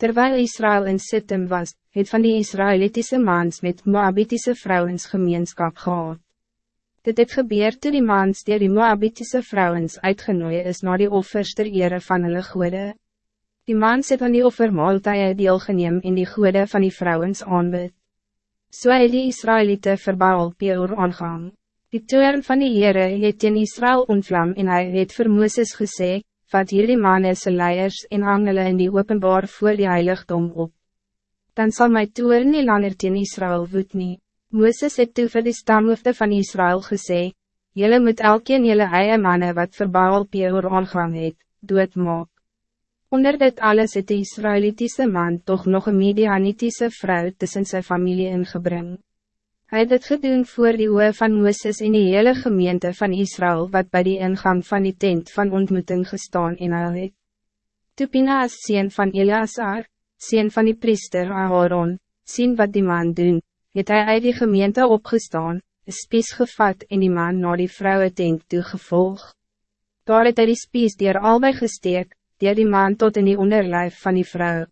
Terwijl Israël in Sittim was, het van die Israëlitische mans met Moabitische vrouwens gemeenschap gehad. Dit het gebeur toe die mans die die Moabitische vrouwens uitgenooi is na die offers ter ere van hulle goede. Die mans het aan die offermaaltuie deelgeneem in die goede van die vrouwens aanbid. So het die Israëlieten verbaal Peor aangang. Die toern van die Heere het in Israël ontvlam en hy het vir Mooses gesê, vat hierdie manne se leiers en hang hulle in die openbaar voor die heiligdom op. Dan zal my toer nie langer teen Israël woed nie. Mooses het toe vir die stamhoofde van Israël gesê, Jylle moet elkeen jylle eie manne wat vir Baal Peor aangang het, doodmaak. Onder dit alles het die Israëlitische man toch nog een Medianitische vrouw tussen zijn familie ingebring. Hij het het gedoen voor die oe van Mooses in die hele gemeente van Israël wat bij die ingang van die tent van ontmoeting gestaan in huil het. Toe Pinaas sien van Eleazar, sien van die priester Aaron, sien wat die man doen, het hij uit die gemeente opgestaan, een spies gevat en die man naar die vrouwen tent toe gevolg. Daar het hy die spies dier albei gesteek, dier die man tot in die onderlijf van die vrouw.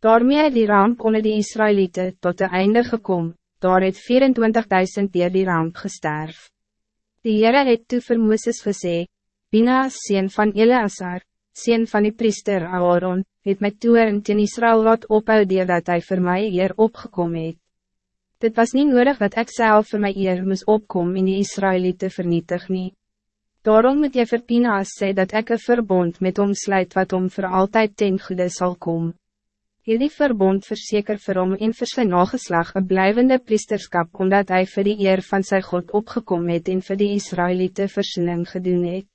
Daarmee het die ramp onder die Israëlieten tot de einde gekomen daar het 24.000 dier die ramp gesterf. Die Heere het toe vir Mooses gesê, Bina, sien van Eleazar, sien van die priester Aaron, het my toe in teen Israel wat ophou dat hij voor mij eer opgekom het. Dit was niet nodig dat ik zelf voor mij eer moest opkom in die Israëlieten vernietig nie. Daarom moet je vir Pina sê dat ik een verbond met hom sluit wat om voor altijd ten goede zal komen. Hierdie verbond verzeker vir hom en vir sy nageslag een blijvende priesterskap, omdat hij voor die eer van zijn God opgekomen het en vir die Israëlieten versoening gedoen het.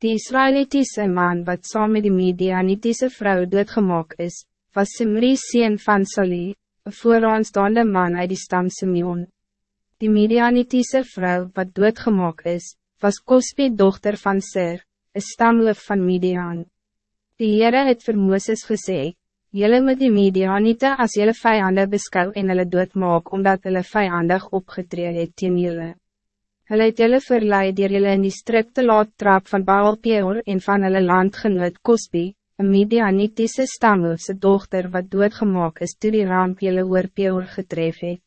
Die Israëlitische man wat saam met die Medianitische vrouw doodgemaak is, was Simri sien van Sali, een vooraanstaande man uit die stam Simeon. Die Medianitische vrouw wat doodgemaak is, was Kospe dochter van Sir, een stamloof van Median. Die Heere het vir Mooses gezegd, Jelle moet die Medianite as jelle vijanden beskou en hulle doodmaak, omdat hulle vijandig opgetree het teen jylle. Hulle het jylle verleid dier jylle in die strikte laat trap van Baal Peor en van hulle landgenoot Kosby, een Medianitiese stamhoofse dochter wat doodgemaak is toe die ramp jylle oor Peor getref het.